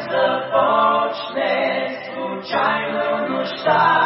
започне случайно нощта.